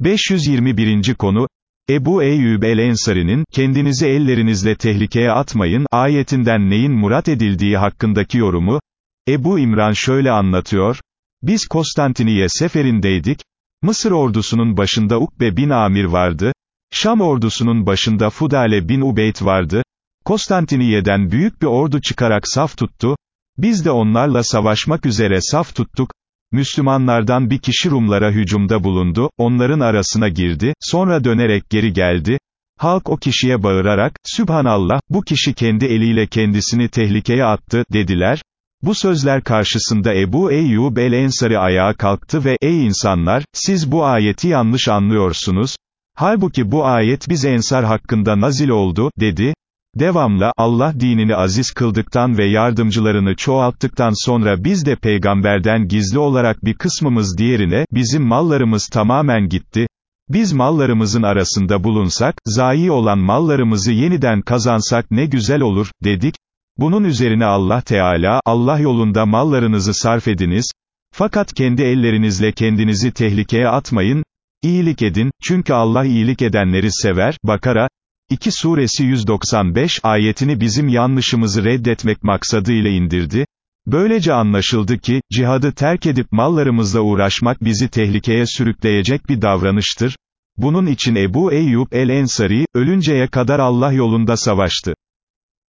521. konu, Ebu Eyyub el-Ensari'nin, kendinizi ellerinizle tehlikeye atmayın, ayetinden neyin murat edildiği hakkındaki yorumu, Ebu İmran şöyle anlatıyor, biz Konstantiniye seferindeydik, Mısır ordusunun başında Ukbe bin Amir vardı, Şam ordusunun başında Fudale bin Ubeyd vardı, Konstantiniye'den büyük bir ordu çıkarak saf tuttu, biz de onlarla savaşmak üzere saf tuttuk, Müslümanlardan bir kişi Rumlara hücumda bulundu, onların arasına girdi, sonra dönerek geri geldi, halk o kişiye bağırarak, Sübhanallah, bu kişi kendi eliyle kendisini tehlikeye attı, dediler, bu sözler karşısında Ebu Eyyub el-Ensari ayağa kalktı ve, ey insanlar, siz bu ayeti yanlış anlıyorsunuz, halbuki bu ayet biz Ensar hakkında nazil oldu, dedi, Devamla, Allah dinini aziz kıldıktan ve yardımcılarını çoğalttıktan sonra biz de peygamberden gizli olarak bir kısmımız diğerine, bizim mallarımız tamamen gitti, biz mallarımızın arasında bulunsak, zayi olan mallarımızı yeniden kazansak ne güzel olur, dedik, bunun üzerine Allah Teala, Allah yolunda mallarınızı sarf ediniz, fakat kendi ellerinizle kendinizi tehlikeye atmayın, iyilik edin, çünkü Allah iyilik edenleri sever, Bakara, 2 suresi 195 ayetini bizim yanlışımızı reddetmek maksadıyla indirdi, böylece anlaşıldı ki, cihadı terk edip mallarımızla uğraşmak bizi tehlikeye sürükleyecek bir davranıştır, bunun için Ebu Eyyub el-Ensari, ölünceye kadar Allah yolunda savaştı.